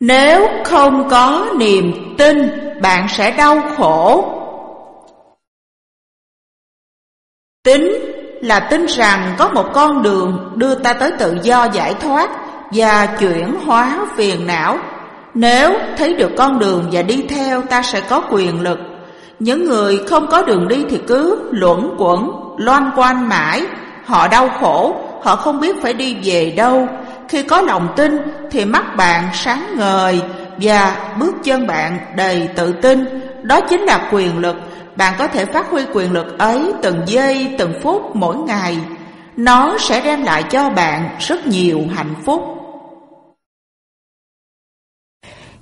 Nếu không có niềm tin, bạn sẽ đau khổ. Tính là tin rằng có một con đường đưa ta tới tự do giải thoát và chuyển hóa phiền não. Nếu thấy được con đường và đi theo ta sẽ có quyền lực. Những người không có đường đi thì cứ luẩn quẩn, loan quanh mãi. Họ đau khổ, họ không biết phải đi về đâu. Khi có lòng tin thì mắt bạn sáng ngời và bước chân bạn đầy tự tin. Đó chính là quyền lực. Bạn có thể phát huy quyền lực ấy từng giây, từng phút, mỗi ngày. Nó sẽ đem lại cho bạn rất nhiều hạnh phúc.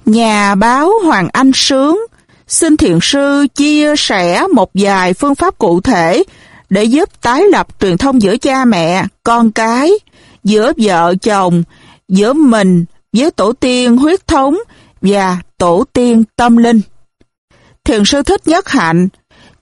Nhà báo Hoàng Anh Sướng xin thiền sư chia sẻ một vài phương pháp cụ thể để giúp tái lập truyền thông giữa cha mẹ, con cái, giữa vợ chồng, giữa mình với tổ tiên huyết thống và tổ tiên tâm linh. Thiền sư Thích Nhất Hạnh,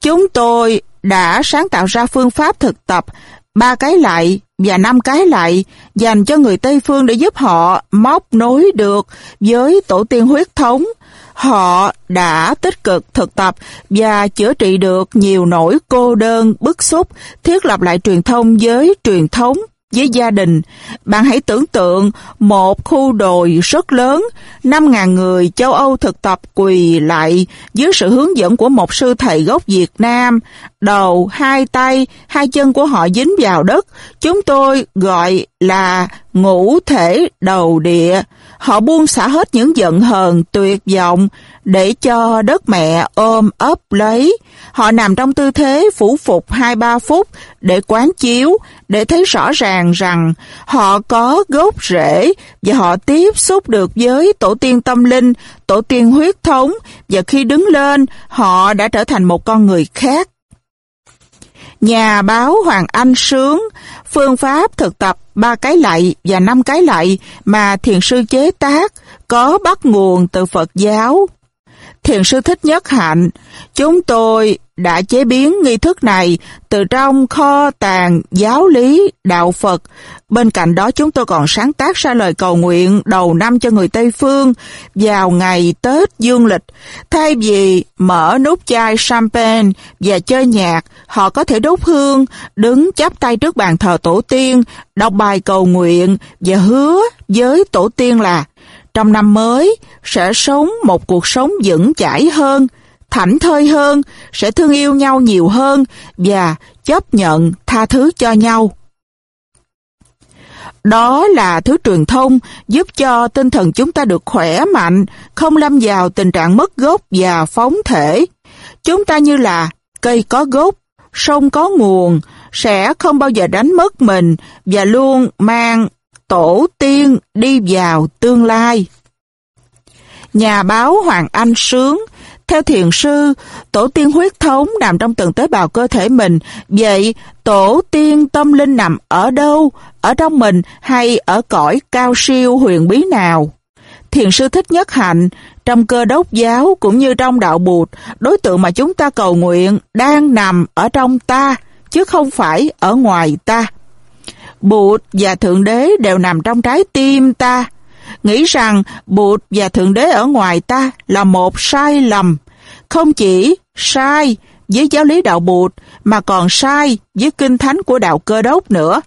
chúng tôi đã sáng tạo ra phương pháp thực tập ba cái lại và năm cái lại dành cho người Tây Phương để giúp họ móc nối được với tổ tiên huyết thống. Họ đã tích cực thực tập và chữa trị được nhiều nỗi cô đơn, bức xúc, thiết lập lại truyền thông với truyền thống với gia đình. Bạn hãy tưởng tượng một khu đồi rất lớn, 5.000 người châu Âu thực tập quỳ lại dưới sự hướng dẫn của một sư thầy gốc Việt Nam. Đầu, hai tay, hai chân của họ dính vào đất. Chúng tôi gọi là ngũ thể đầu địa. Họ buông xả hết những giận hờn, tuyệt vọng để cho đất mẹ ôm ấp lấy. Họ nằm trong tư thế phủ phục 2-3 phút để quán chiếu, để thấy rõ ràng rằng họ có gốc rễ và họ tiếp xúc được với tổ tiên tâm linh, tổ tiên huyết thống và khi đứng lên họ đã trở thành một con người khác. Nhà báo Hoàng Anh Sướng, phương pháp thực tập ba cái lạy và năm cái lạy mà thiền sư chế tác có bắt nguồn từ Phật giáo. Thiền sư Thích Nhất Hạnh, chúng tôi đã chế biến nghi thức này từ trong kho tàng giáo lý đạo Phật. Bên cạnh đó chúng tôi còn sáng tác ra lời cầu nguyện đầu năm cho người Tây Phương vào ngày Tết Dương lịch. Thay vì mở nút chai champagne và chơi nhạc, họ có thể đốt hương, đứng chắp tay trước bàn thờ tổ tiên, đọc bài cầu nguyện và hứa với tổ tiên là trong năm mới sẽ sống một cuộc sống vững chãi hơn, thảnh thơi hơn, sẽ thương yêu nhau nhiều hơn và chấp nhận tha thứ cho nhau. Đó là thứ truyền thông giúp cho tinh thần chúng ta được khỏe mạnh, không lâm vào tình trạng mất gốc và phóng thể. Chúng ta như là cây có gốc, sông có nguồn, sẽ không bao giờ đánh mất mình và luôn mang tổ tiên đi vào tương lai. Nhà báo Hoàng Anh Sướng theo thiền sư, tổ tiên huyết thống nằm trong từng tế bào cơ thể mình. Vậy, tổ tiên tâm linh nằm ở đâu? Ở trong mình hay ở cõi cao siêu huyền bí nào? Thiền sư Thích Nhất Hạnh, trong cơ đốc giáo cũng như trong đạo bụt, đối tượng mà chúng ta cầu nguyện đang nằm ở trong ta, chứ không phải ở ngoài ta. Bụt và Thượng Đế đều nằm trong trái tim ta, nghĩ rằng Bụt và Thượng Đế ở ngoài ta là một sai lầm. Không chỉ sai với giáo lý đạo Bụt mà còn sai với kinh thánh của đạo cơ đốc nữa.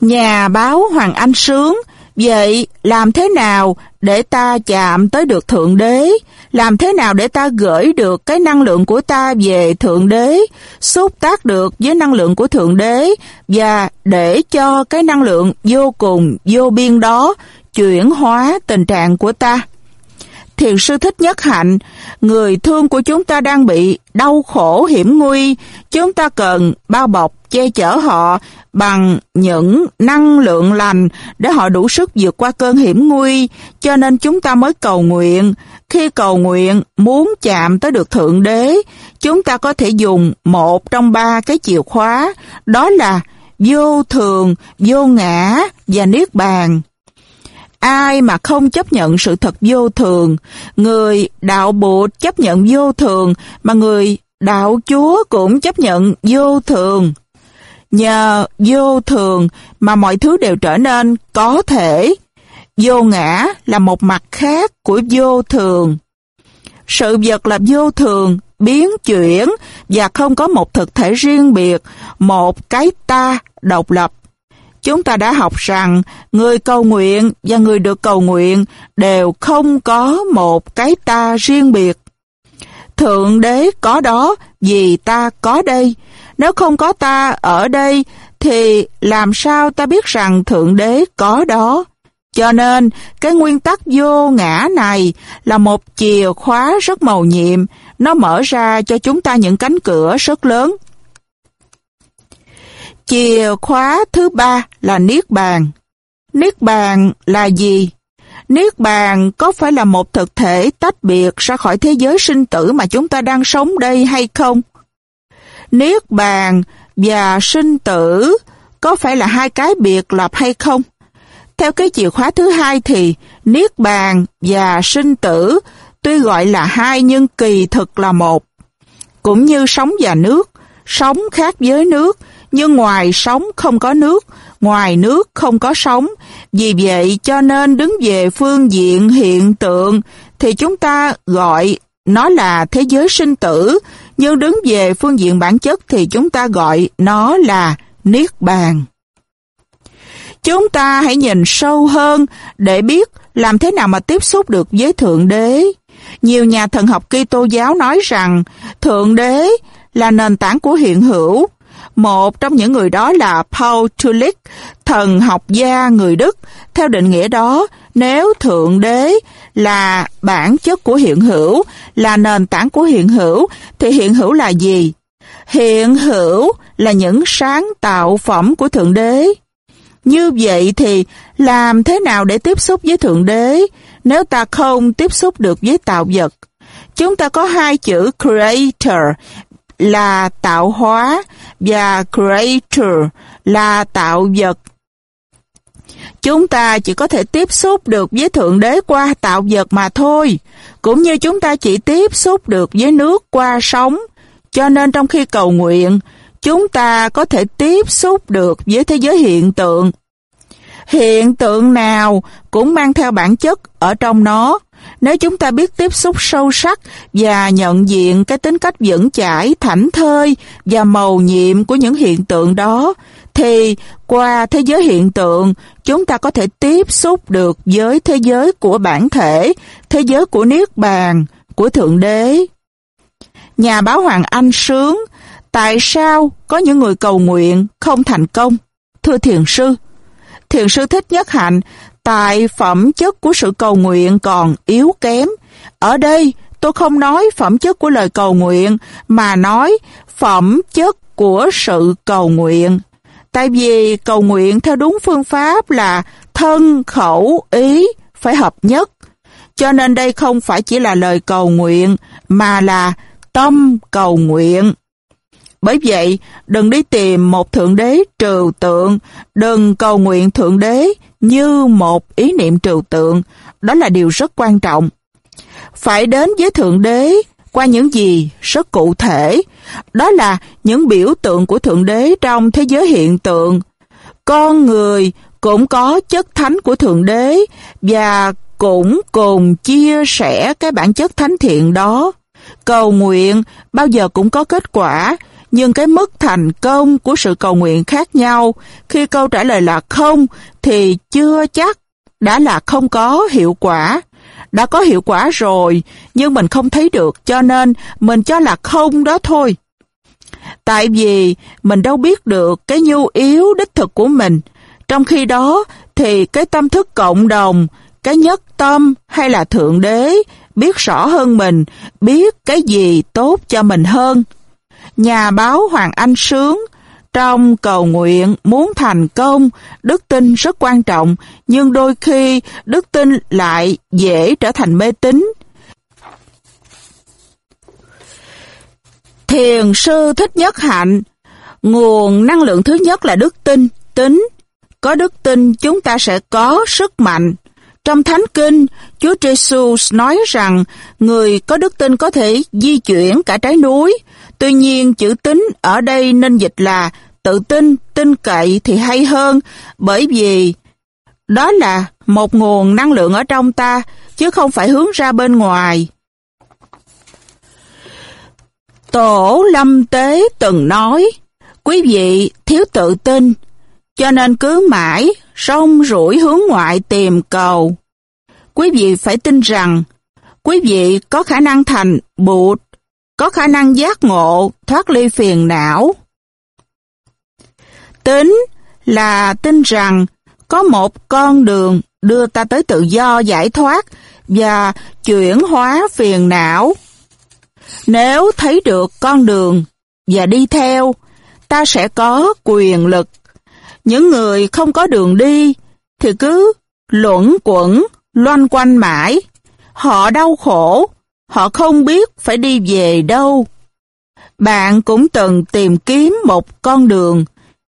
Nhà báo Hoàng Anh Sướng Vậy làm thế nào để ta chạm tới được Thượng Đế? Làm thế nào để ta gửi được cái năng lượng của ta về Thượng Đế, xúc tác được với năng lượng của Thượng Đế và để cho cái năng lượng vô cùng, vô biên đó chuyển hóa tình trạng của ta? Thiền sư Thích Nhất Hạnh, người thương của chúng ta đang bị đau khổ hiểm nguy, chúng ta cần bao bọc che chở họ bằng những năng lượng lành để họ đủ sức vượt qua cơn hiểm nguy, cho nên chúng ta mới cầu nguyện. Khi cầu nguyện muốn chạm tới được Thượng Đế, chúng ta có thể dùng một trong ba cái chìa khóa, đó là vô thường, vô ngã và niết bàn. Ai mà không chấp nhận sự thật vô thường, người đạo bộ chấp nhận vô thường, mà người đạo chúa cũng chấp nhận vô thường. Nhờ vô thường mà mọi thứ đều trở nên có thể. vô ngã là một mặt khác của vô thường. Sự vật là vô thường, biến chuyển và không có một thực thể riêng biệt, một cái ta độc lập. Chúng ta đã học rằng người cầu nguyện và người được cầu nguyện đều không có một cái ta riêng biệt. Thượng đế có đó vì ta có đây. Nếu không có ta ở đây thì làm sao ta biết rằng Thượng đế có đó? Cho nên, cái nguyên tắc vô ngã này là một chìa khóa rất màu nhiệm, nó mở ra cho chúng ta những cánh cửa rất lớn. Chìa khóa thứ ba là Niết Bàn. Niết Bàn là gì? Niết Bàn có phải là một thực thể tách biệt ra khỏi thế giới sinh tử mà chúng ta đang sống đây hay không? Niết Bàn và sinh tử có phải là hai cái biệt lập hay không? Theo cái chìa khóa thứ hai thì Niết Bàn và sinh tử tuy gọi là hai nhưng kỳ thực là một. Cũng như sống và nước, sống khác với nước, nhưng ngoài sống không có nước, ngoài nước không có sống. Vì vậy cho nên đứng về phương diện hiện tượng thì chúng ta gọi nó là thế giới sinh tử, nhưng đứng về phương diện bản chất thì chúng ta gọi nó là Niết Bàn. Chúng ta hãy nhìn sâu hơn để biết làm thế nào mà tiếp xúc được với Thượng Đế. Nhiều nhà thần học Kitô giáo nói rằng Thượng Đế là nền tảng của hiện hữu. Một trong những người đó là Paul Tillich, thần học gia người Đức. Theo định nghĩa đó, nếu Thượng Đế là bản chất của hiện hữu, là nền tảng của hiện hữu, thì hiện hữu là gì? Hiện hữu là những sáng tạo phẩm của Thượng Đế. Như vậy thì làm thế nào để tiếp xúc với Thượng Đế nếu ta không tiếp xúc được với tạo vật? Chúng ta có hai chữ creator là tạo hóa và creator là tạo vật. Chúng ta chỉ có thể tiếp xúc được với Thượng Đế qua tạo vật mà thôi, cũng như chúng ta chỉ tiếp xúc được với nước qua sống. Cho nên trong khi cầu nguyện, chúng ta có thể tiếp xúc được với thế giới hiện tượng. Hiện tượng nào cũng mang theo bản chất ở trong nó. Nếu chúng ta biết tiếp xúc sâu sắc và nhận diện cái tính cách vững chãi, thảnh thơi và màu nhiệm của những hiện tượng đó, thì qua thế giới hiện tượng, chúng ta có thể tiếp xúc được với thế giới của bản thể, thế giới của Niết Bàn, của Thượng Đế. Nhà báo Hoàng Anh sướng, tại sao có những người cầu nguyện không thành công? Thưa thiền sư, thiền sư thích nhất hạnh, tại phẩm chất của sự cầu nguyện còn yếu kém. Ở đây, tôi không nói phẩm chất của lời cầu nguyện, mà nói phẩm chất của sự cầu nguyện. Tại vì cầu nguyện theo đúng phương pháp là thân, khẩu, ý phải hợp nhất. Cho nên đây không phải chỉ là lời cầu nguyện, mà là tâm cầu nguyện. Bởi vậy, đừng đi tìm một Thượng Đế trừu tượng, đừng cầu nguyện Thượng Đế như một ý niệm trừu tượng. Đó là điều rất quan trọng. Phải đến với Thượng Đế qua những gì rất cụ thể. Đó là những biểu tượng của Thượng Đế trong thế giới hiện tượng. Con người cũng có chất thánh của Thượng Đế và cũng cùng chia sẻ cái bản chất thánh thiện đó. Cầu nguyện bao giờ cũng có kết quả, nhưng cái mức thành công của sự cầu nguyện khác nhau. Khi câu trả lời là không, thì chưa chắc đã là không có hiệu quả. Đã có hiệu quả rồi, nhưng mình không thấy được, cho nên mình cho là không đó thôi. Tại vì mình đâu biết được cái nhu yếu đích thực của mình. Trong khi đó, thì cái tâm thức cộng đồng, cái nhất tâm hay là Thượng Đế biết rõ hơn mình, biết cái gì tốt cho mình hơn. Nhà báo Hoàng Anh Sướng trong cầu nguyện muốn thành công, đức tin rất quan trọng, nhưng đôi khi đức tin lại dễ trở thành mê tín. Thiền sư Thích Nhất Hạnh, nguồn năng lượng thứ nhất là đức tin, tính. Có đức tin chúng ta sẽ có sức mạnh. Trong Thánh Kinh, Chúa jesus nói rằng người có đức tin có thể di chuyển cả trái núi. Tuy nhiên, chữ tính ở đây nên dịch là tự tin, tin cậy thì hay hơn, bởi vì Đó là một nguồn năng lượng ở trong ta, chứ không phải hướng ra bên ngoài. Tổ Lâm Tế từng nói, quý vị thiếu tự tin, cho nên cứ mãi sông rủi hướng ngoại tìm cầu. Quý vị phải tin rằng, quý vị có khả năng thành bụt, có khả năng giác ngộ, thoát ly phiền não. Tính là tin rằng có một con đường đưa ta tới tự do giải thoát và chuyển hóa phiền não. Nếu thấy được con đường và đi theo, ta sẽ có quyền lực. Những người không có đường đi thì cứ luẩn quẩn, loanh quanh mãi. Họ đau khổ, họ không biết phải đi về đâu. Bạn cũng từng tìm kiếm một con đường,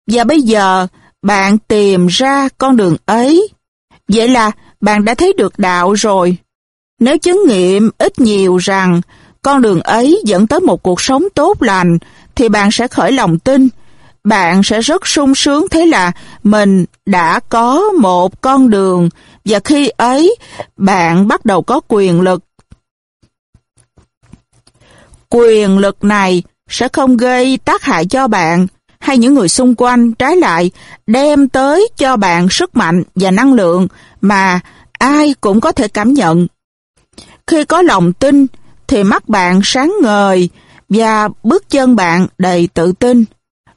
và bây giờ bạn tìm ra con đường ấy. Vậy là bạn đã thấy được đạo rồi. Nếu chứng nghiệm ít nhiều rằng con đường ấy dẫn tới một cuộc sống tốt lành, thì bạn sẽ khởi lòng tin. Bạn sẽ rất sung sướng thế là mình đã có một con đường và khi ấy bạn bắt đầu có quyền lực. Quyền lực này sẽ không gây tác hại cho bạn hay những người xung quanh trái lại, đem tới cho bạn sức mạnh và năng lượng mà ai cũng có thể cảm nhận. Khi có lòng tin, thì mắt bạn sáng ngời và bước chân bạn đầy tự tin.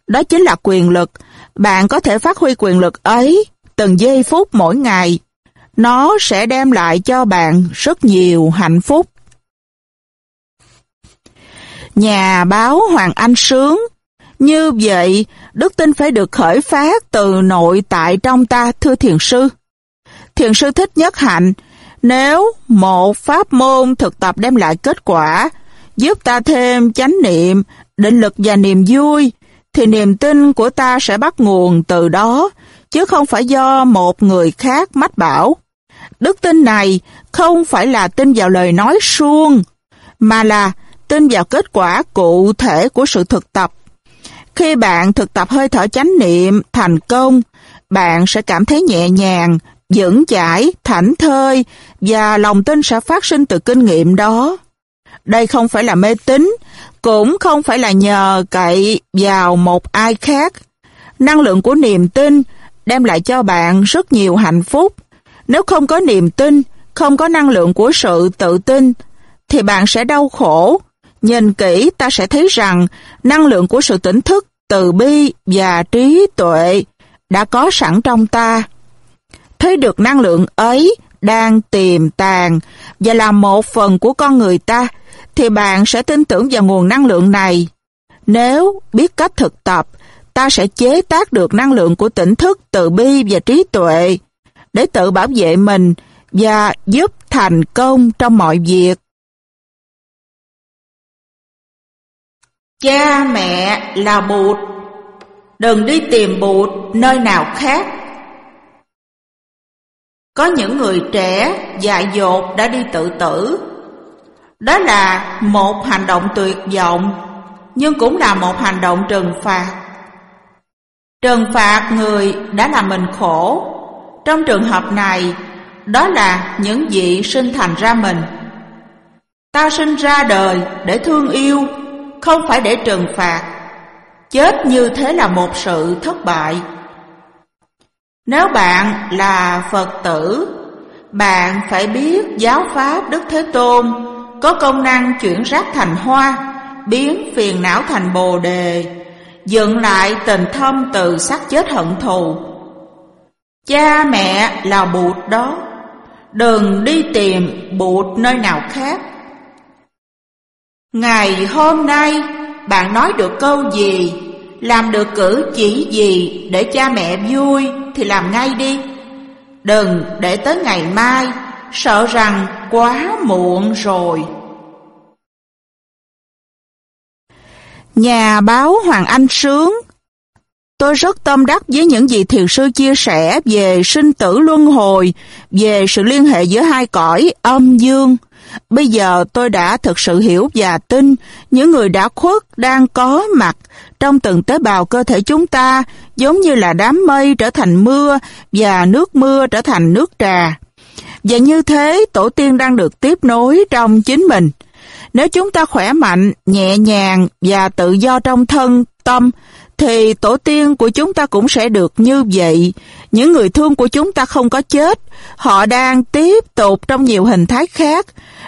Đó chính là quyền lực. Bạn có thể phát huy quyền lực ấy từng giây phút mỗi ngày. Nó sẽ đem lại cho bạn rất nhiều hạnh phúc. Nhà báo Hoàng Anh Sướng Như vậy, đức tin phải được khởi phát từ nội tại trong ta, thưa thiền sư. Thiền sư thích nhất hạnh, nếu một pháp môn thực tập đem lại kết quả, giúp ta thêm chánh niệm, định lực và niềm vui, thì niềm tin của ta sẽ bắt nguồn từ đó, chứ không phải do một người khác mách bảo. Đức tin này không phải là tin vào lời nói suông, mà là tin vào kết quả cụ thể của sự thực tập. Khi bạn thực tập hơi thở chánh niệm thành công, bạn sẽ cảm thấy nhẹ nhàng, vững chãi, thảnh thơi và lòng tin sẽ phát sinh từ kinh nghiệm đó. Đây không phải là mê tín, cũng không phải là nhờ cậy vào một ai khác. Năng lượng của niềm tin đem lại cho bạn rất nhiều hạnh phúc. Nếu không có niềm tin, không có năng lượng của sự tự tin, thì bạn sẽ đau khổ. Nhìn kỹ ta sẽ thấy rằng năng lượng của sự tỉnh thức, từ bi và trí tuệ đã có sẵn trong ta thấy được năng lượng ấy đang tiềm tàng và là một phần của con người ta, thì bạn sẽ tin tưởng vào nguồn năng lượng này. Nếu biết cách thực tập, ta sẽ chế tác được năng lượng của tỉnh thức, từ bi và trí tuệ để tự bảo vệ mình và giúp thành công trong mọi việc. Cha mẹ là bụt, đừng đi tìm bụt nơi nào khác có những người trẻ dại dột đã đi tự tử. Đó là một hành động tuyệt vọng, nhưng cũng là một hành động trừng phạt. Trừng phạt người đã làm mình khổ. Trong trường hợp này, đó là những vị sinh thành ra mình. Ta sinh ra đời để thương yêu, không phải để trừng phạt. Chết như thế là một sự thất bại. Nếu bạn là Phật tử, bạn phải biết giáo pháp Đức Thế Tôn có công năng chuyển rác thành hoa, biến phiền não thành bồ đề, dựng lại tình thâm từ sắc chết hận thù. Cha mẹ là bụt đó, đừng đi tìm bụt nơi nào khác. Ngày hôm nay, bạn nói được câu gì làm được cử chỉ gì để cha mẹ vui thì làm ngay đi. Đừng để tới ngày mai, sợ rằng quá muộn rồi. Nhà báo Hoàng Anh Sướng Tôi rất tâm đắc với những gì thiền sư chia sẻ về sinh tử luân hồi, về sự liên hệ giữa hai cõi âm dương. Bây giờ tôi đã thực sự hiểu và tin những người đã khuất đang có mặt trong từng tế bào cơ thể chúng ta, giống như là đám mây trở thành mưa và nước mưa trở thành nước trà. Và như thế, tổ tiên đang được tiếp nối trong chính mình. Nếu chúng ta khỏe mạnh, nhẹ nhàng và tự do trong thân, tâm, thì tổ tiên của chúng ta cũng sẽ được như vậy. Những người thương của chúng ta không có chết, họ đang tiếp tục trong nhiều hình thái khác.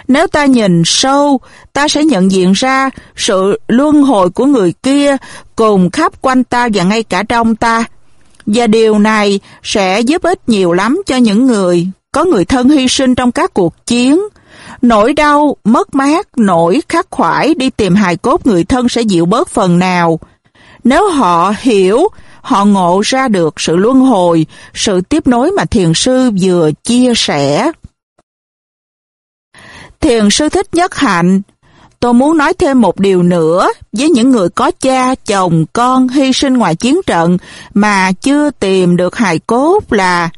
Nếu ta nhìn sâu, ta sẽ nhận diện ra sự luân hồi của người kia cùng khắp quanh ta và ngay cả trong ta. Và điều này sẽ giúp ích nhiều lắm cho những người có người thân hy sinh trong các cuộc chiến. Nỗi đau, mất mát, nỗi khắc khoải đi tìm hài cốt người thân sẽ dịu bớt phần nào. Nếu họ hiểu, họ ngộ ra được sự luân hồi, sự tiếp nối mà thiền sư vừa chia sẻ. Thiền sư thích nhất hạnh. Tôi muốn nói thêm một điều nữa với những người có cha, chồng, con hy sinh ngoài chiến trận mà chưa tìm được hài cốt là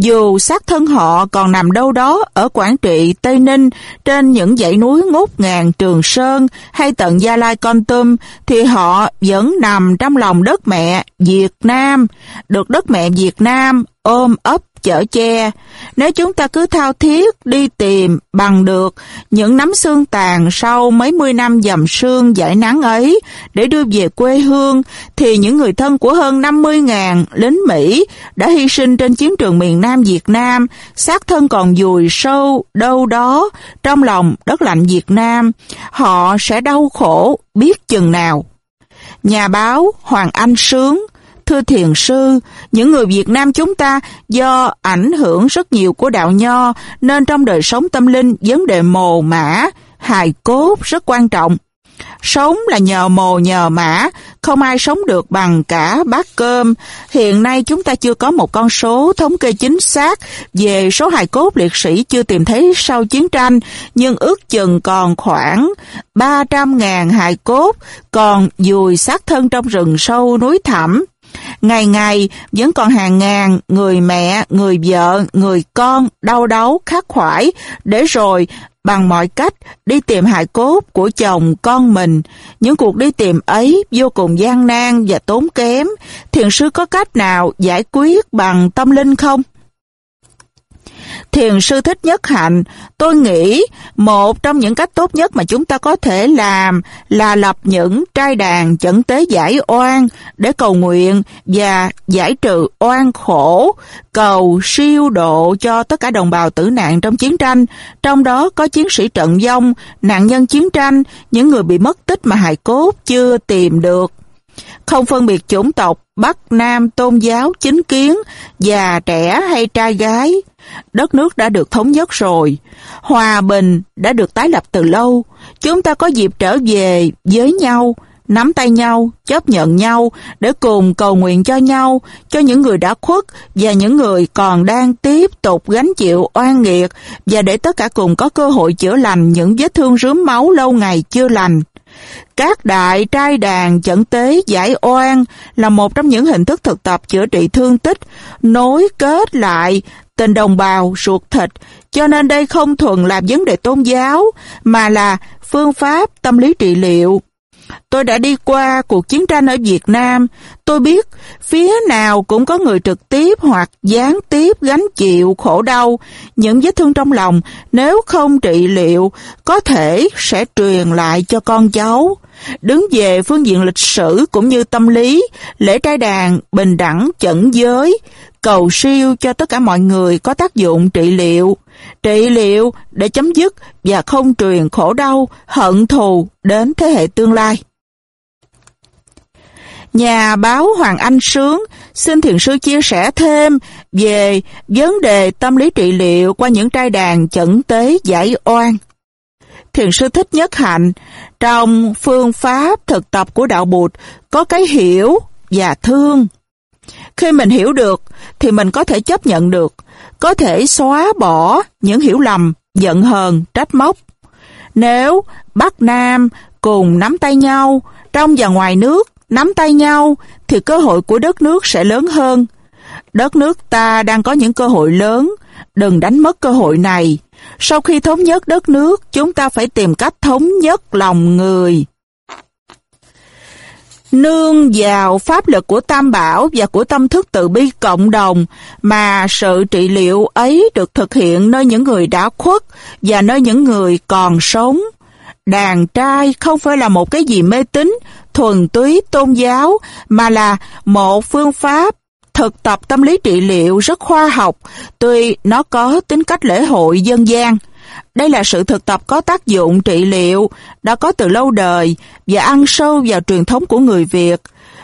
dù xác thân họ còn nằm đâu đó ở Quảng Trị, Tây Ninh, trên những dãy núi ngút ngàn Trường Sơn hay tận Gia Lai Con Tum, thì họ vẫn nằm trong lòng đất mẹ Việt Nam, được đất mẹ Việt Nam ôm ấp chở che. Nếu chúng ta cứ thao thiết đi tìm bằng được những nắm xương tàn sau mấy mươi năm dầm sương giải nắng ấy để đưa về quê hương, thì những người thân của hơn 50.000 lính Mỹ đã hy sinh trên chiến trường miền Nam Việt Nam, xác thân còn dùi sâu đâu đó trong lòng đất lạnh Việt Nam. Họ sẽ đau khổ biết chừng nào. Nhà báo Hoàng Anh Sướng Thưa thiền sư, những người Việt Nam chúng ta do ảnh hưởng rất nhiều của đạo nho nên trong đời sống tâm linh vấn đề mồ mã, hài cốt rất quan trọng. Sống là nhờ mồ nhờ mã, không ai sống được bằng cả bát cơm. Hiện nay chúng ta chưa có một con số thống kê chính xác về số hài cốt liệt sĩ chưa tìm thấy sau chiến tranh, nhưng ước chừng còn khoảng 300.000 hài cốt còn dùi xác thân trong rừng sâu núi thẳm. Ngày ngày vẫn còn hàng ngàn người mẹ, người vợ, người con đau đớn khắc khoải để rồi bằng mọi cách đi tìm hài cốt của chồng con mình. Những cuộc đi tìm ấy vô cùng gian nan và tốn kém. Thiền sư có cách nào giải quyết bằng tâm linh không? Thiền sư thích nhất hạnh, tôi nghĩ một trong những cách tốt nhất mà chúng ta có thể làm là lập những trai đàn chẩn tế giải oan để cầu nguyện và giải trừ oan khổ, cầu siêu độ cho tất cả đồng bào tử nạn trong chiến tranh, trong đó có chiến sĩ trận vong, nạn nhân chiến tranh, những người bị mất tích mà hài cốt chưa tìm được. Không phân biệt chủng tộc, Bắc, Nam, tôn giáo, chính kiến, già, trẻ hay trai gái. Đất nước đã được thống nhất rồi. Hòa bình đã được tái lập từ lâu. Chúng ta có dịp trở về với nhau, nắm tay nhau, chấp nhận nhau để cùng cầu nguyện cho nhau, cho những người đã khuất và những người còn đang tiếp tục gánh chịu oan nghiệt và để tất cả cùng có cơ hội chữa lành những vết thương rướm máu lâu ngày chưa lành. Các đại trai đàn chẩn tế giải oan là một trong những hình thức thực tập chữa trị thương tích, nối kết lại tình đồng bào ruột thịt, cho nên đây không thuần là vấn đề tôn giáo, mà là phương pháp tâm lý trị liệu. Tôi đã đi qua cuộc chiến tranh ở Việt Nam, tôi biết phía nào cũng có người trực tiếp hoặc gián tiếp gánh chịu khổ đau, những vết thương trong lòng nếu không trị liệu có thể sẽ truyền lại cho con cháu. Đứng về phương diện lịch sử cũng như tâm lý, lễ trai đàn bình đẳng chẩn giới, cầu siêu cho tất cả mọi người có tác dụng trị liệu. Trị liệu để chấm dứt và không truyền khổ đau, hận thù đến thế hệ tương lai. Nhà báo Hoàng Anh Sướng xin thiền sư chia sẻ thêm về vấn đề tâm lý trị liệu qua những trai đàn chẩn tế giải oan. Thiền sư thích nhất hạnh trong phương pháp thực tập của đạo Bụt có cái hiểu và thương. Khi mình hiểu được thì mình có thể chấp nhận được, có thể xóa bỏ những hiểu lầm, giận hờn, trách móc. Nếu Bắc Nam cùng nắm tay nhau, trong và ngoài nước, nắm tay nhau thì cơ hội của đất nước sẽ lớn hơn. Đất nước ta đang có những cơ hội lớn, đừng đánh mất cơ hội này. Sau khi thống nhất đất nước, chúng ta phải tìm cách thống nhất lòng người nương vào pháp lực của tam bảo và của tâm thức từ bi cộng đồng mà sự trị liệu ấy được thực hiện nơi những người đã khuất và nơi những người còn sống. Đàn trai không phải là một cái gì mê tín, thuần túy tôn giáo, mà là một phương pháp thực tập tâm lý trị liệu rất khoa học, tuy nó có tính cách lễ hội dân gian. Đây là sự thực tập có tác dụng trị liệu, đã có từ lâu đời và ăn sâu vào truyền thống của người Việt.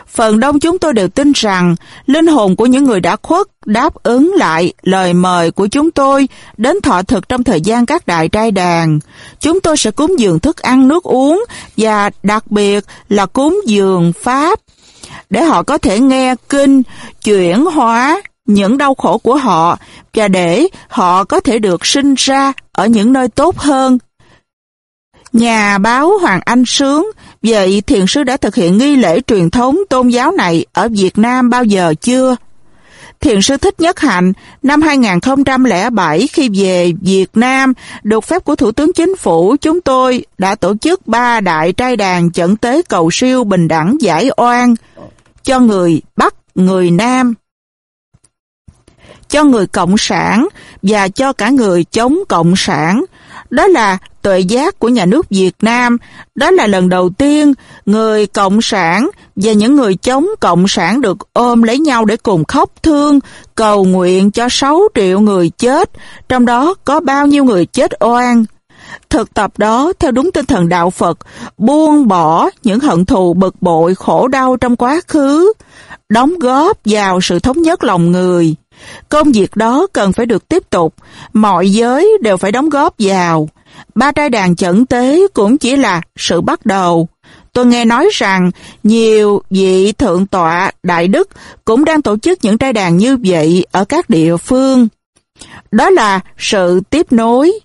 Phần đông chúng tôi đều tin rằng linh hồn của những người đã khuất đáp ứng lại lời mời của chúng tôi đến thọ thực trong thời gian các đại trai đàn. Chúng tôi sẽ cúng dường thức ăn nước uống và đặc biệt là cúng dường Pháp để họ có thể nghe kinh, chuyển hóa những đau khổ của họ và để họ có thể được sinh ra ở những nơi tốt hơn. Nhà báo Hoàng Anh Sướng, vậy thiền sư đã thực hiện nghi lễ truyền thống tôn giáo này ở Việt Nam bao giờ chưa? Thiền sư Thích Nhất Hạnh năm 2007 khi về Việt Nam được phép của Thủ tướng Chính phủ chúng tôi đã tổ chức ba đại trai đàn chẩn tế cầu siêu bình đẳng giải oan cho người Bắc, người Nam, cho người Cộng sản và cho cả người chống Cộng sản. Đó là tuệ giác của nhà nước Việt Nam. Đó là lần đầu tiên người Cộng sản và những người chống Cộng sản được ôm lấy nhau để cùng khóc thương, cầu nguyện cho 6 triệu người chết, trong đó có bao nhiêu người chết oan. Thực tập đó theo đúng tinh thần đạo Phật, buông bỏ những hận thù bực bội khổ đau trong quá khứ, đóng góp vào sự thống nhất lòng người. Công việc đó cần phải được tiếp tục, mọi giới đều phải đóng góp vào. Ba trai đàn chẩn tế cũng chỉ là sự bắt đầu. Tôi nghe nói rằng nhiều vị thượng tọa đại đức cũng đang tổ chức những trai đàn như vậy ở các địa phương. Đó là sự tiếp nối.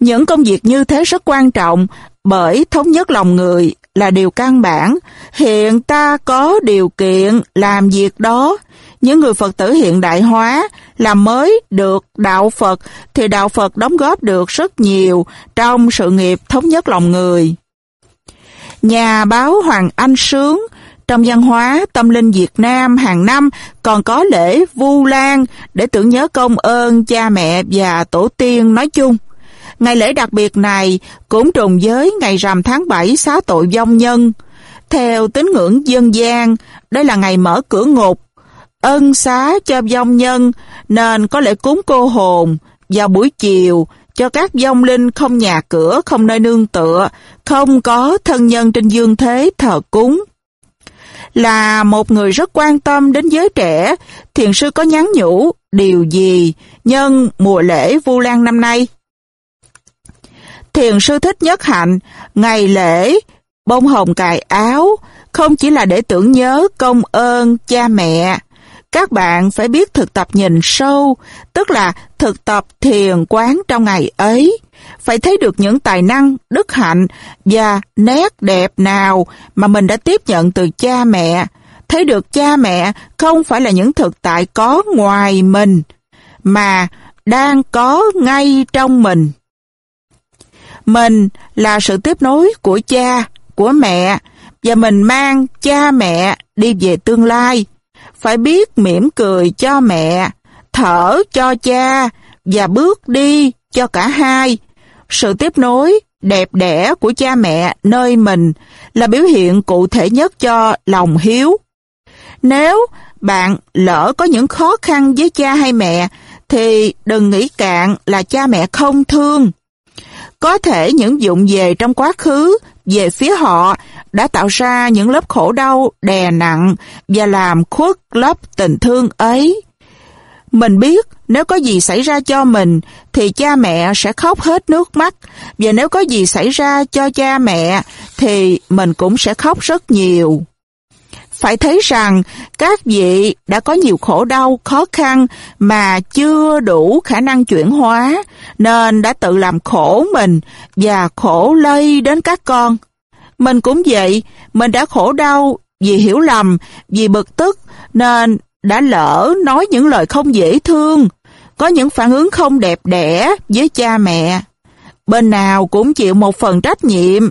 Những công việc như thế rất quan trọng, bởi thống nhất lòng người là điều căn bản. Hiện ta có điều kiện làm việc đó. Những người Phật tử hiện đại hóa làm mới được đạo Phật, thì đạo Phật đóng góp được rất nhiều trong sự nghiệp thống nhất lòng người. Nhà báo Hoàng Anh Sướng, trong văn hóa tâm linh Việt Nam hàng năm còn có lễ Vu Lan để tưởng nhớ công ơn cha mẹ và tổ tiên nói chung. Ngày lễ đặc biệt này cũng trùng với ngày rằm tháng 7 xá tội vong nhân. Theo tín ngưỡng dân gian, đây là ngày mở cửa ngục, ân xá cho vong nhân nên có lễ cúng cô hồn vào buổi chiều cho các vong linh không nhà cửa, không nơi nương tựa, không có thân nhân trên dương thế thờ cúng. Là một người rất quan tâm đến giới trẻ, thiền sư có nhắn nhủ điều gì nhân mùa lễ Vu Lan năm nay? Thiền sư thích nhất hạnh, ngày lễ, bông hồng cài áo, không chỉ là để tưởng nhớ công ơn cha mẹ. Các bạn phải biết thực tập nhìn sâu, tức là thực tập thiền quán trong ngày ấy. Phải thấy được những tài năng, đức hạnh và nét đẹp nào mà mình đã tiếp nhận từ cha mẹ. Thấy được cha mẹ không phải là những thực tại có ngoài mình, mà đang có ngay trong mình. Mình là sự tiếp nối của cha, của mẹ, và mình mang cha mẹ đi về tương lai. Phải biết mỉm cười cho mẹ, thở cho cha, và bước đi cho cả hai. Sự tiếp nối đẹp đẽ của cha mẹ nơi mình là biểu hiện cụ thể nhất cho lòng hiếu. Nếu bạn lỡ có những khó khăn với cha hay mẹ, thì đừng nghĩ cạn là cha mẹ không thương. Có thể những dụng về trong quá khứ, về phía họ, đã tạo ra những lớp khổ đau, đè nặng và làm khuất lớp tình thương ấy. Mình biết nếu có gì xảy ra cho mình thì cha mẹ sẽ khóc hết nước mắt và nếu có gì xảy ra cho cha mẹ thì mình cũng sẽ khóc rất nhiều. Phải thấy rằng các vị đã có nhiều khổ đau, khó khăn mà chưa đủ khả năng chuyển hóa, nên đã tự làm khổ mình và khổ lây đến các con. Mình cũng vậy, mình đã khổ đau vì hiểu lầm, vì bực tức, nên đã lỡ nói những lời không dễ thương, có những phản ứng không đẹp đẽ với cha mẹ. Bên nào cũng chịu một phần trách nhiệm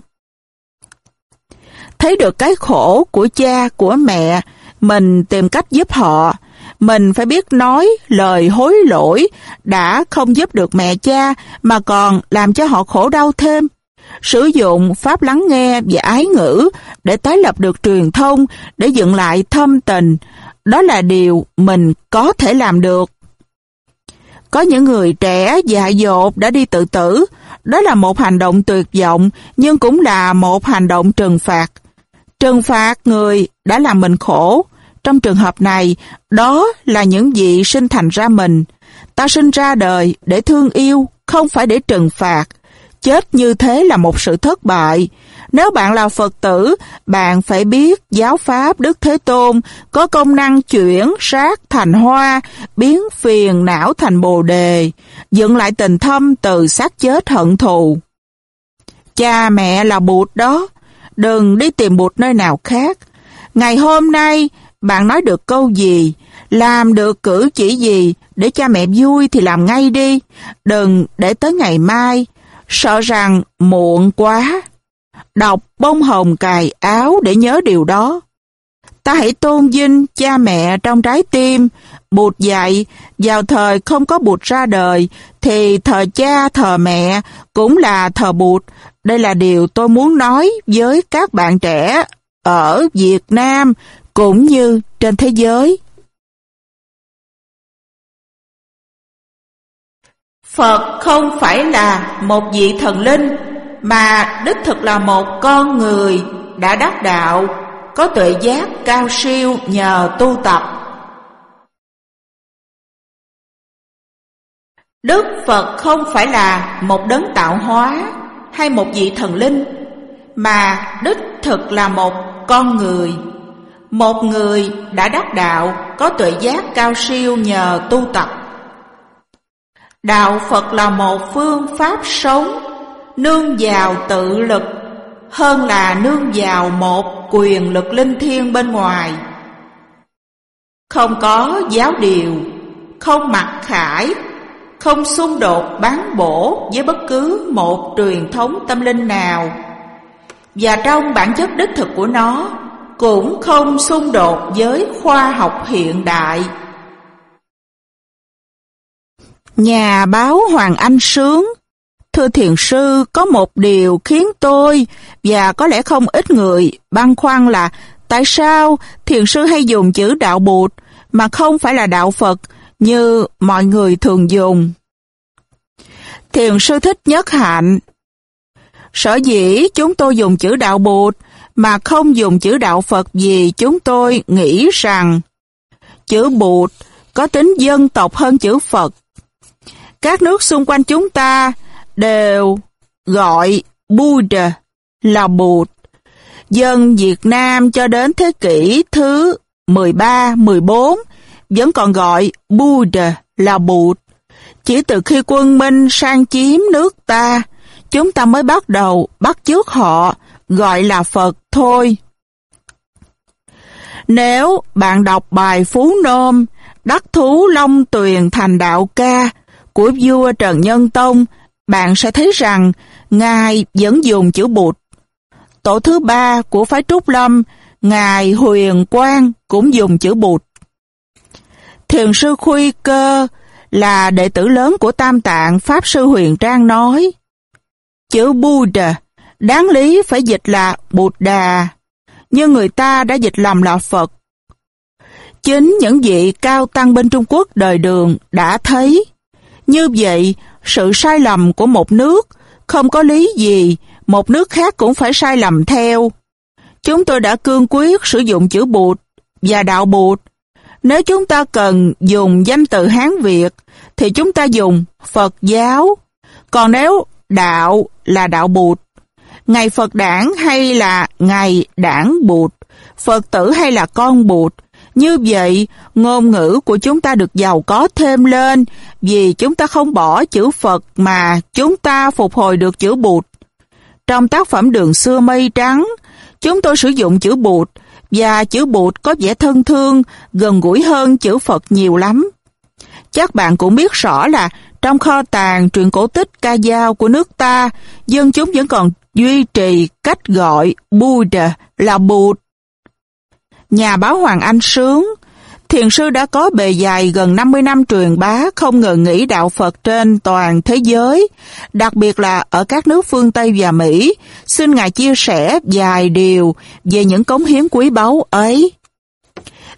thấy được cái khổ của cha, của mẹ, mình tìm cách giúp họ. Mình phải biết nói lời hối lỗi đã không giúp được mẹ cha mà còn làm cho họ khổ đau thêm. Sử dụng pháp lắng nghe và ái ngữ để tái lập được truyền thông, để dựng lại thâm tình. Đó là điều mình có thể làm được. Có những người trẻ dại dột đã đi tự tử. Đó là một hành động tuyệt vọng, nhưng cũng là một hành động trừng phạt. Trừng phạt người đã làm mình khổ. Trong trường hợp này, đó là những gì sinh thành ra mình. Ta sinh ra đời để thương yêu, không phải để trừng phạt. Chết như thế là một sự thất bại. Nếu bạn là Phật tử, bạn phải biết giáo pháp Đức Thế Tôn có công năng chuyển sát thành hoa, biến phiền não thành bồ đề, dựng lại tình thâm từ xác chết hận thù. Cha mẹ là bụt đó, đừng đi tìm một nơi nào khác. Ngày hôm nay, bạn nói được câu gì, làm được cử chỉ gì, để cha mẹ vui thì làm ngay đi, đừng để tới ngày mai, sợ rằng muộn quá. Đọc bông hồng cài áo để nhớ điều đó. Ta hãy tôn vinh cha mẹ trong trái tim, bụt dạy, vào thời không có bụt ra đời, thì thờ cha thờ mẹ cũng là thờ bụt. Đây là điều tôi muốn nói với các bạn trẻ ở Việt Nam cũng như trên thế giới. Phật không phải là một vị thần linh mà đích thực là một con người đã đắc đạo, có tuệ giác cao siêu nhờ tu tập. Đức Phật không phải là một đấng tạo hóa hay một vị thần linh, mà đích thực là một con người. Một người đã đắc đạo, có tuệ giác cao siêu nhờ tu tập. Đạo Phật là một phương pháp sống nương vào tự lực hơn là nương vào một quyền lực linh thiêng bên ngoài. Không có giáo điều, không mặc khải, không xung đột bán bổ với bất cứ một truyền thống tâm linh nào. Và trong bản chất đích thực của nó cũng không xung đột với khoa học hiện đại. Nhà báo Hoàng Anh Sướng Thưa thiền sư, có một điều khiến tôi và có lẽ không ít người băn khoăn là tại sao thiền sư hay dùng chữ đạo bụt mà không phải là đạo Phật như mọi người thường dùng. Thiền sư thích nhất hạnh. Sở dĩ chúng tôi dùng chữ đạo bụt mà không dùng chữ đạo Phật vì chúng tôi nghĩ rằng chữ bụt có tính dân tộc hơn chữ Phật. Các nước xung quanh chúng ta đều gọi Buddha là Bụt. Dân Việt Nam cho đến thế kỷ thứ 13-14 vẫn còn gọi Buddha là Bụt. Chỉ từ khi quân Minh sang chiếm nước ta, chúng ta mới bắt đầu bắt chước họ gọi là Phật thôi. Nếu bạn đọc bài Phú Nôm, Đắc Thú Long Tuyền Thành Đạo Ca của vua Trần Nhân Tông bạn sẽ thấy rằng Ngài vẫn dùng chữ bụt. Tổ thứ ba của phái Trúc Lâm, Ngài Huyền Quang cũng dùng chữ bụt. Thiền sư Khuy Cơ là đệ tử lớn của Tam Tạng Pháp Sư Huyền Trang nói, chữ Buddha đáng lý phải dịch là Bụt Đà, nhưng người ta đã dịch lầm là Phật. Chính những vị cao tăng bên Trung Quốc đời đường đã thấy. Như vậy, sự sai lầm của một nước không có lý gì một nước khác cũng phải sai lầm theo. Chúng tôi đã cương quyết sử dụng chữ bụt và đạo bụt. Nếu chúng ta cần dùng danh từ Hán Việt thì chúng ta dùng Phật giáo. Còn nếu đạo là đạo bụt, ngày Phật đảng hay là ngày đảng bụt, Phật tử hay là con bụt, như vậy, ngôn ngữ của chúng ta được giàu có thêm lên vì chúng ta không bỏ chữ Phật mà chúng ta phục hồi được chữ Bụt. Trong tác phẩm Đường xưa mây trắng, chúng tôi sử dụng chữ Bụt và chữ Bụt có vẻ thân thương, gần gũi hơn chữ Phật nhiều lắm. Chắc bạn cũng biết rõ là trong kho tàng truyện cổ tích ca dao của nước ta, dân chúng vẫn còn duy trì cách gọi Buddha là Bụt. Nhà báo Hoàng Anh Sướng Thiền sư đã có bề dài gần 50 năm truyền bá không ngừng nghĩ đạo Phật trên toàn thế giới, đặc biệt là ở các nước phương Tây và Mỹ. Xin Ngài chia sẻ vài điều về những cống hiến quý báu ấy.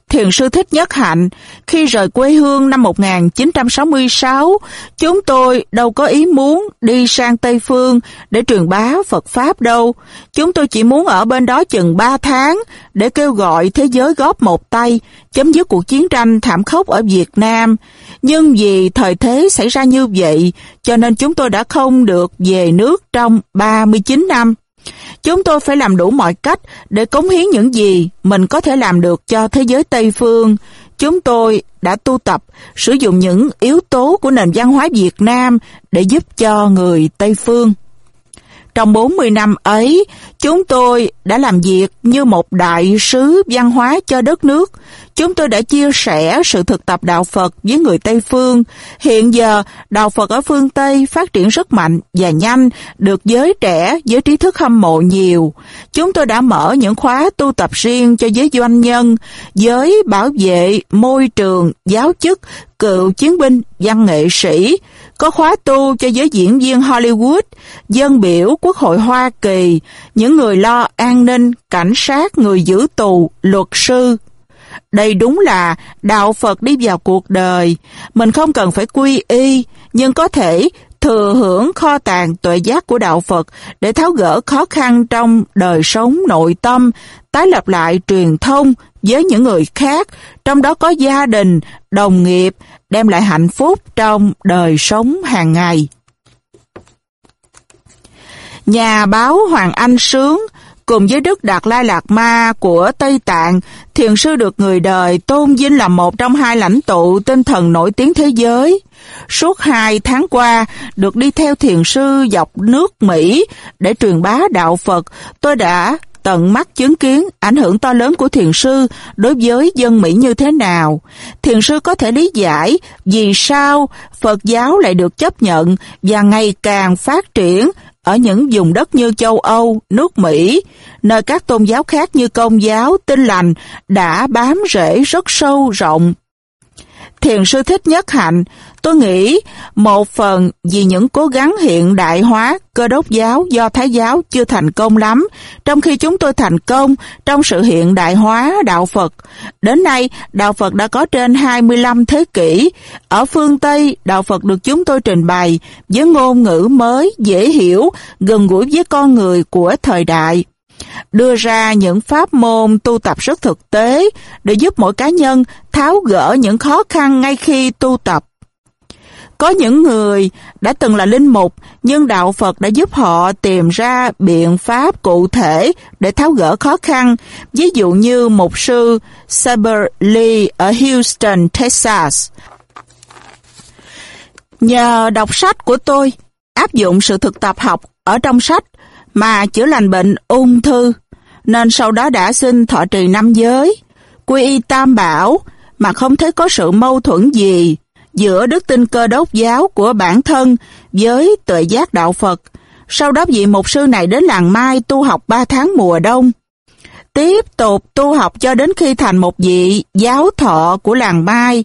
Thiền sư Thích Nhất Hạnh, khi rời quê hương năm 1966, chúng tôi đâu có ý muốn đi sang Tây Phương để truyền bá Phật Pháp đâu. Chúng tôi chỉ muốn ở bên đó chừng 3 tháng để kêu gọi thế giới góp một tay, chấm dứt cuộc chiến tranh thảm khốc ở Việt Nam. Nhưng vì thời thế xảy ra như vậy, cho nên chúng tôi đã không được về nước trong 39 năm. Chúng tôi phải làm đủ mọi cách để cống hiến những gì mình có thể làm được cho thế giới Tây Phương. Chúng tôi đã tu tập, sử dụng những yếu tố của nền văn hóa Việt Nam để giúp cho người Tây Phương. Trong 40 năm ấy, chúng tôi đã làm việc như một đại sứ văn hóa cho đất nước. Chúng tôi đã chia sẻ sự thực tập đạo Phật với người Tây Phương. Hiện giờ, đạo Phật ở phương Tây phát triển rất mạnh và nhanh, được giới trẻ, giới trí thức hâm mộ nhiều. Chúng tôi đã mở những khóa tu tập riêng cho giới doanh nhân, giới bảo vệ, môi trường, giáo chức, cựu chiến binh, văn nghệ sĩ, có khóa tu cho giới diễn viên Hollywood, dân biểu Quốc hội Hoa Kỳ, những người lo an ninh, cảnh sát, người giữ tù, luật sư. Đây đúng là đạo Phật đi vào cuộc đời. Mình không cần phải quy y, nhưng có thể thừa hưởng kho tàng tuệ giác của đạo Phật để tháo gỡ khó khăn trong đời sống nội tâm, tái lập lại truyền thông với những người khác, trong đó có gia đình, đồng nghiệp, đem lại hạnh phúc trong đời sống hàng ngày. Nhà báo Hoàng Anh Sướng cùng với Đức Đạt Lai Lạt Ma của Tây Tạng, thiền sư được người đời tôn vinh là một trong hai lãnh tụ tinh thần nổi tiếng thế giới. Suốt hai tháng qua, được đi theo thiền sư dọc nước Mỹ để truyền bá đạo Phật, tôi đã tận mắt chứng kiến ảnh hưởng to lớn của thiền sư đối với dân Mỹ như thế nào. Thiền sư có thể lý giải vì sao Phật giáo lại được chấp nhận và ngày càng phát triển ở những vùng đất như châu Âu, nước Mỹ, nơi các tôn giáo khác như công giáo, tinh lành đã bám rễ rất sâu rộng. Thiền sư thích nhất hạnh, tôi nghĩ một phần vì những cố gắng hiện đại hóa cơ đốc giáo do Thái giáo chưa thành công lắm, trong khi chúng tôi thành công trong sự hiện đại hóa đạo Phật. Đến nay, đạo Phật đã có trên 25 thế kỷ. Ở phương Tây, đạo Phật được chúng tôi trình bày với ngôn ngữ mới, dễ hiểu, gần gũi với con người của thời đại đưa ra những pháp môn tu tập rất thực tế để giúp mỗi cá nhân tháo gỡ những khó khăn ngay khi tu tập. Có những người đã từng là linh mục, nhưng Đạo Phật đã giúp họ tìm ra biện pháp cụ thể để tháo gỡ khó khăn, ví dụ như mục sư Saber Lee ở Houston, Texas. Nhờ đọc sách của tôi, áp dụng sự thực tập học ở trong sách mà chữa lành bệnh ung thư, nên sau đó đã xin thọ trì năm giới, quy y tam bảo mà không thấy có sự mâu thuẫn gì giữa đức tin cơ đốc giáo của bản thân với tuệ giác đạo Phật. Sau đó vị mục sư này đến làng Mai tu học 3 tháng mùa đông. Tiếp tục tu học cho đến khi thành một vị giáo thọ của làng Mai,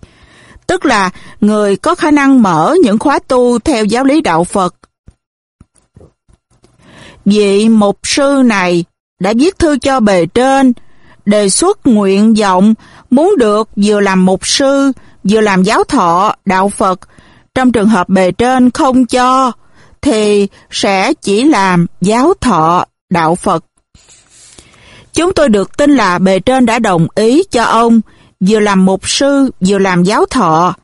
tức là người có khả năng mở những khóa tu theo giáo lý đạo Phật. Vị mục sư này đã viết thư cho bề trên, đề xuất nguyện vọng muốn được vừa làm mục sư, vừa làm giáo thọ, đạo Phật. Trong trường hợp bề trên không cho, thì sẽ chỉ làm giáo thọ, đạo Phật. Chúng tôi được tin là bề trên đã đồng ý cho ông vừa làm mục sư, vừa làm giáo thọ.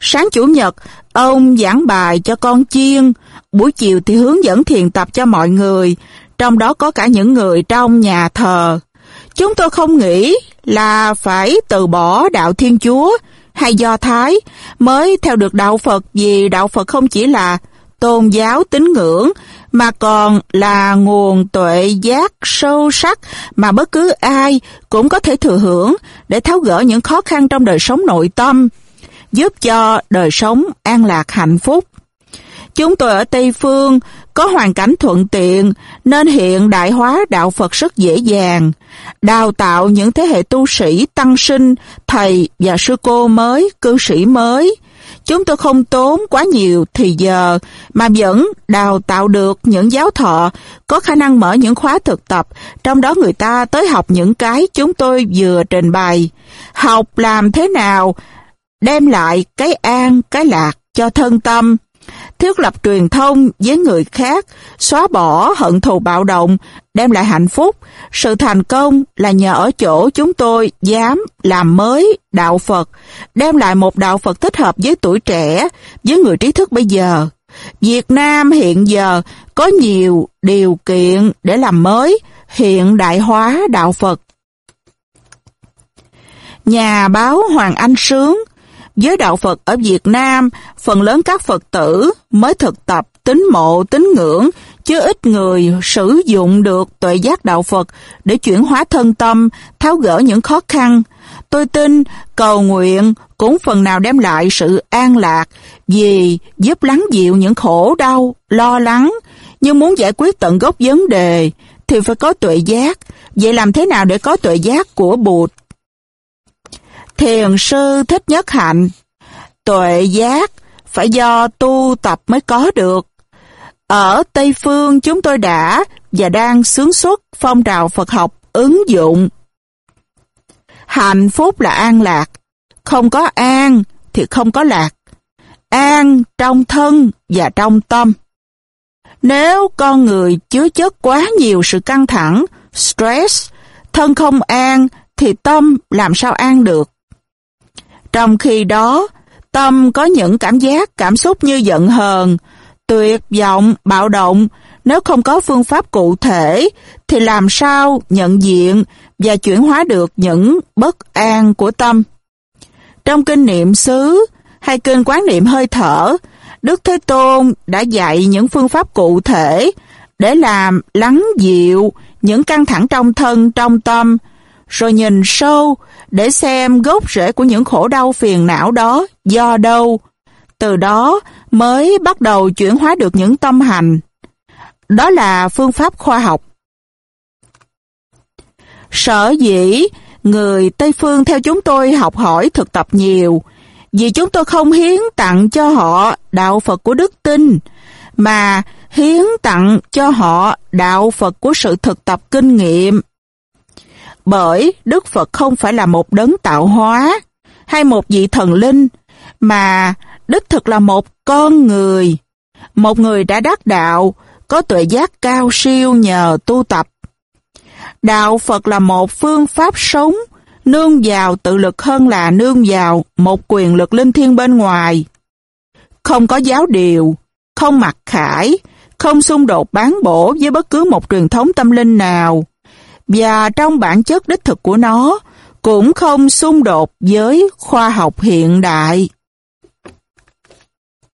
Sáng Chủ nhật, ông giảng bài cho con chiên, buổi chiều thì hướng dẫn thiền tập cho mọi người, trong đó có cả những người trong nhà thờ. Chúng tôi không nghĩ là phải từ bỏ đạo Thiên Chúa hay Do Thái mới theo được đạo Phật vì đạo Phật không chỉ là tôn giáo tín ngưỡng mà còn là nguồn tuệ giác sâu sắc mà bất cứ ai cũng có thể thừa hưởng để tháo gỡ những khó khăn trong đời sống nội tâm, giúp cho đời sống an lạc hạnh phúc. Chúng tôi ở Tây Phương có hoàn cảnh thuận tiện nên hiện đại hóa đạo Phật rất dễ dàng. Đào tạo những thế hệ tu sĩ, tăng sinh, thầy và sư cô mới, cư sĩ mới. Chúng tôi không tốn quá nhiều thì giờ mà vẫn đào tạo được những giáo thọ có khả năng mở những khóa thực tập, trong đó người ta tới học những cái chúng tôi vừa trình bày. Học làm thế nào đem lại cái an, cái lạc cho thân tâm, thiết lập truyền thông với người khác, xóa bỏ hận thù bạo động, đem lại hạnh phúc. Sự thành công là nhờ ở chỗ chúng tôi dám làm mới đạo Phật, đem lại một đạo Phật thích hợp với tuổi trẻ, với người trí thức bây giờ. Việt Nam hiện giờ có nhiều điều kiện để làm mới, hiện đại hóa đạo Phật. Nhà báo Hoàng Anh Sướng với đạo Phật ở Việt Nam, phần lớn các Phật tử mới thực tập tính mộ, tính ngưỡng, chứ ít người sử dụng được tuệ giác đạo Phật để chuyển hóa thân tâm, tháo gỡ những khó khăn. Tôi tin cầu nguyện cũng phần nào đem lại sự an lạc vì giúp lắng dịu những khổ đau, lo lắng. Nhưng muốn giải quyết tận gốc vấn đề thì phải có tuệ giác. Vậy làm thế nào để có tuệ giác của Bụt? Thiền sư Thích Nhất Hạnh Tuệ giác phải do tu tập mới có được. Ở Tây Phương chúng tôi đã và đang sướng xuất phong trào Phật học ứng dụng. Hạnh phúc là an lạc, không có an thì không có lạc. An trong thân và trong tâm. Nếu con người chứa chất quá nhiều sự căng thẳng, stress, thân không an thì tâm làm sao an được. Trong khi đó, tâm có những cảm giác, cảm xúc như giận hờn, tuyệt vọng, bạo động, nếu không có phương pháp cụ thể, thì làm sao nhận diện và chuyển hóa được những bất an của tâm. Trong kinh niệm xứ hay kinh quán niệm hơi thở, Đức Thế Tôn đã dạy những phương pháp cụ thể để làm lắng dịu những căng thẳng trong thân, trong tâm, rồi nhìn sâu để xem gốc rễ của những khổ đau phiền não đó do đâu. Từ đó mới bắt đầu chuyển hóa được những tâm hành. Đó là phương pháp khoa học. Sở dĩ người Tây Phương theo chúng tôi học hỏi thực tập nhiều, vì chúng tôi không hiến tặng cho họ đạo Phật của đức tin, mà hiến tặng cho họ đạo Phật của sự thực tập kinh nghiệm bởi Đức Phật không phải là một đấng tạo hóa hay một vị thần linh, mà đích thực là một con người, một người đã đắc đạo, có tuệ giác cao siêu nhờ tu tập. Đạo Phật là một phương pháp sống, nương vào tự lực hơn là nương vào một quyền lực linh thiêng bên ngoài. Không có giáo điều, không mặc khải, không xung đột bán bổ với bất cứ một truyền thống tâm linh nào và trong bản chất đích thực của nó, cũng không xung đột với khoa học hiện đại.